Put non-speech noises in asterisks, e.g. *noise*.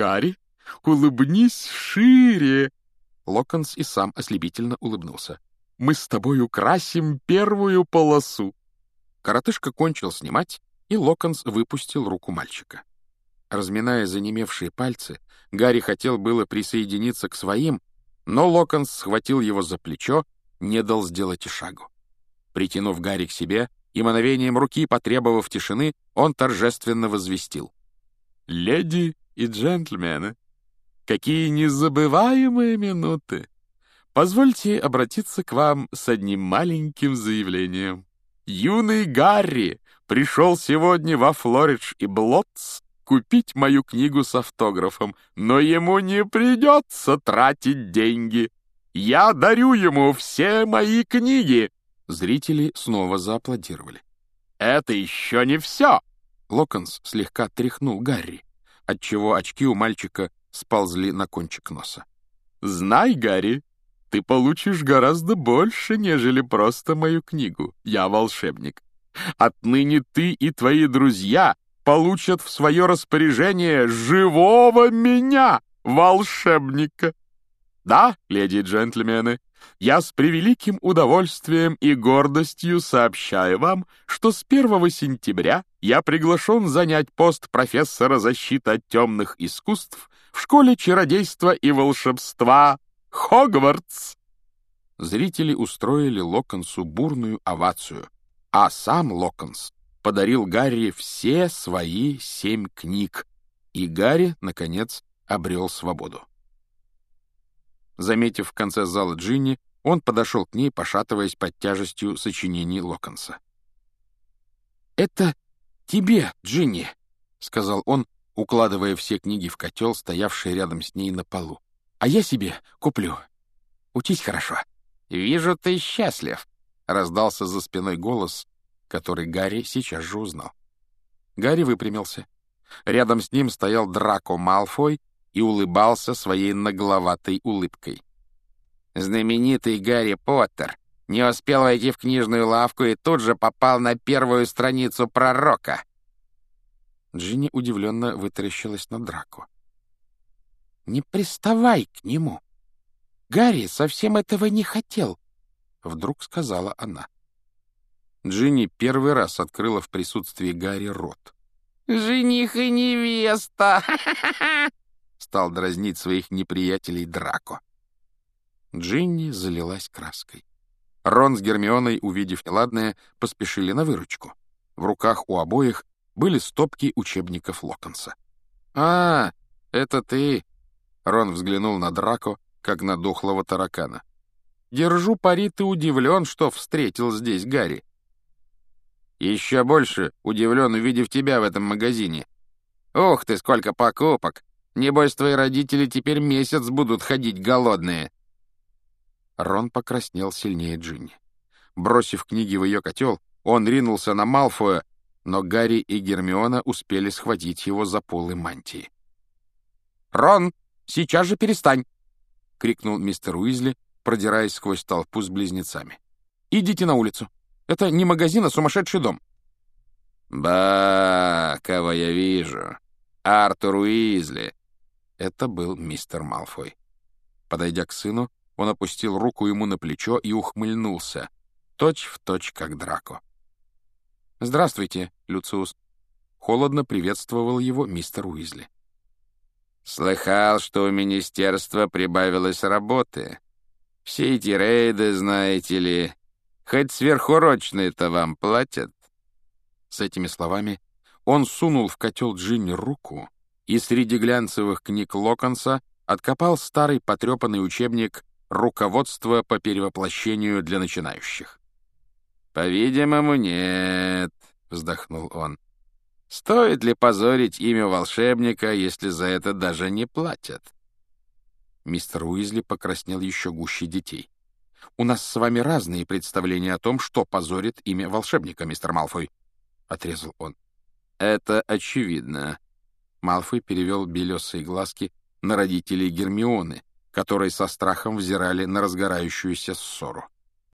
Гарри, улыбнись шире!» Локонс и сам ослепительно улыбнулся. «Мы с тобой украсим первую полосу!» Коротышка кончил снимать, и Локонс выпустил руку мальчика. Разминая занемевшие пальцы, Гарри хотел было присоединиться к своим, но Локонс схватил его за плечо, не дал сделать и шагу. Притянув Гарри к себе и мановением руки, потребовав тишины, он торжественно возвестил. «Леди и джентльмены, какие незабываемые минуты! Позвольте обратиться к вам с одним маленьким заявлением. Юный Гарри пришел сегодня во Флоридж и Блотс купить мою книгу с автографом, но ему не придется тратить деньги. Я дарю ему все мои книги!» Зрители снова зааплодировали. «Это еще не все!» Локонс слегка тряхнул Гарри, отчего очки у мальчика сползли на кончик носа. «Знай, Гарри, ты получишь гораздо больше, нежели просто мою книгу. Я волшебник. Отныне ты и твои друзья получат в свое распоряжение живого меня, волшебника. Да, леди и джентльмены, я с превеликим удовольствием и гордостью сообщаю вам, что с 1 сентября я приглашен занять пост профессора защиты от темных искусств в школе чародейства и волшебства Хогвартс. Зрители устроили Локонсу бурную овацию, а сам Локонс подарил Гарри все свои семь книг, и Гарри, наконец, обрел свободу. Заметив в конце зала Джинни, он подошел к ней, пошатываясь под тяжестью сочинений Локонса. «Это тебе, Джинни», — сказал он, укладывая все книги в котел, стоявший рядом с ней на полу. «А я себе куплю. Учись хорошо». «Вижу, ты счастлив», — раздался за спиной голос, который Гарри сейчас же узнал. Гарри выпрямился. Рядом с ним стоял Драко Малфой и улыбался своей нагловатой улыбкой. Знаменитый Гарри Поттер не успел войти в книжную лавку и тут же попал на первую страницу пророка. Джинни удивленно вытаращилась на Драко. «Не приставай к нему! Гарри совсем этого не хотел!» — вдруг сказала она. Джинни первый раз открыла в присутствии Гарри рот. «Жених и невеста!» *laughs* Стал дразнить своих неприятелей Драко. Джинни залилась краской. Рон с Гермионой, увидев неладное, поспешили на выручку. В руках у обоих были стопки учебников Локонса. «А, это ты!» Рон взглянул на Драко, как на дохлого таракана. «Держу пари, ты удивлен, что встретил здесь Гарри. Еще больше удивлен, увидев тебя в этом магазине. Ух ты, сколько покупок! Небось, твои родители теперь месяц будут ходить голодные. Рон покраснел сильнее Джинни. Бросив книги в ее котел, он ринулся на Малфоя, но Гарри и Гермиона успели схватить его за полы мантии. «Рон, сейчас же перестань!» — крикнул мистер Уизли, продираясь сквозь толпу с близнецами. «Идите на улицу!» Это не магазин, а сумасшедший дом. «Ба, кого я вижу? Артур Уизли!» Это был мистер Малфой. Подойдя к сыну, он опустил руку ему на плечо и ухмыльнулся, точь в точь, как Драко. «Здравствуйте, Люциус!» Холодно приветствовал его мистер Уизли. «Слыхал, что у министерства прибавилось работы. Все эти рейды, знаете ли, Хоть сверхурочные-то вам платят?» С этими словами он сунул в котел Джинни руку и среди глянцевых книг Локонса откопал старый потрепанный учебник «Руководство по перевоплощению для начинающих». «По-видимому, нет», — вздохнул он. «Стоит ли позорить имя волшебника, если за это даже не платят?» Мистер Уизли покраснел еще гуще детей. У нас с вами разные представления о том, что позорит имя волшебника, мистер Малфой», — отрезал он. «Это очевидно». Малфой перевел белесые глазки на родителей Гермионы, которые со страхом взирали на разгорающуюся ссору.